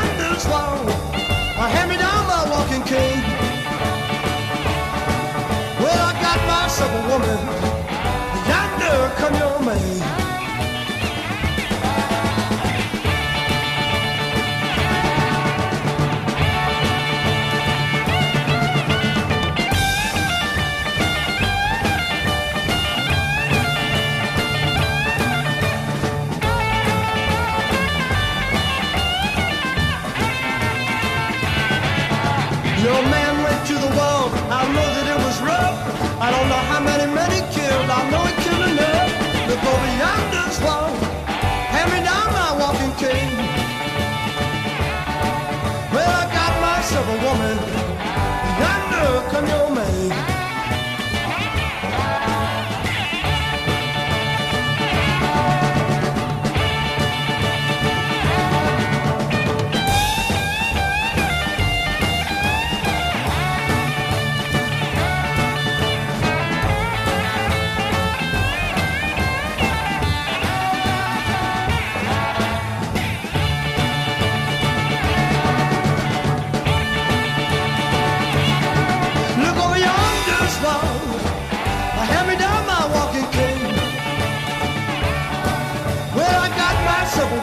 standards low. I hand me down my walking cane. Well, I got myself a woman. Yonder come your man. Old man went to the wall. I know that it was rough. I don't know how many men he killed. I know he killed enough. Look over yonder's wall. Hand me down my walking cane. Well, I got myself a woman.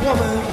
我们。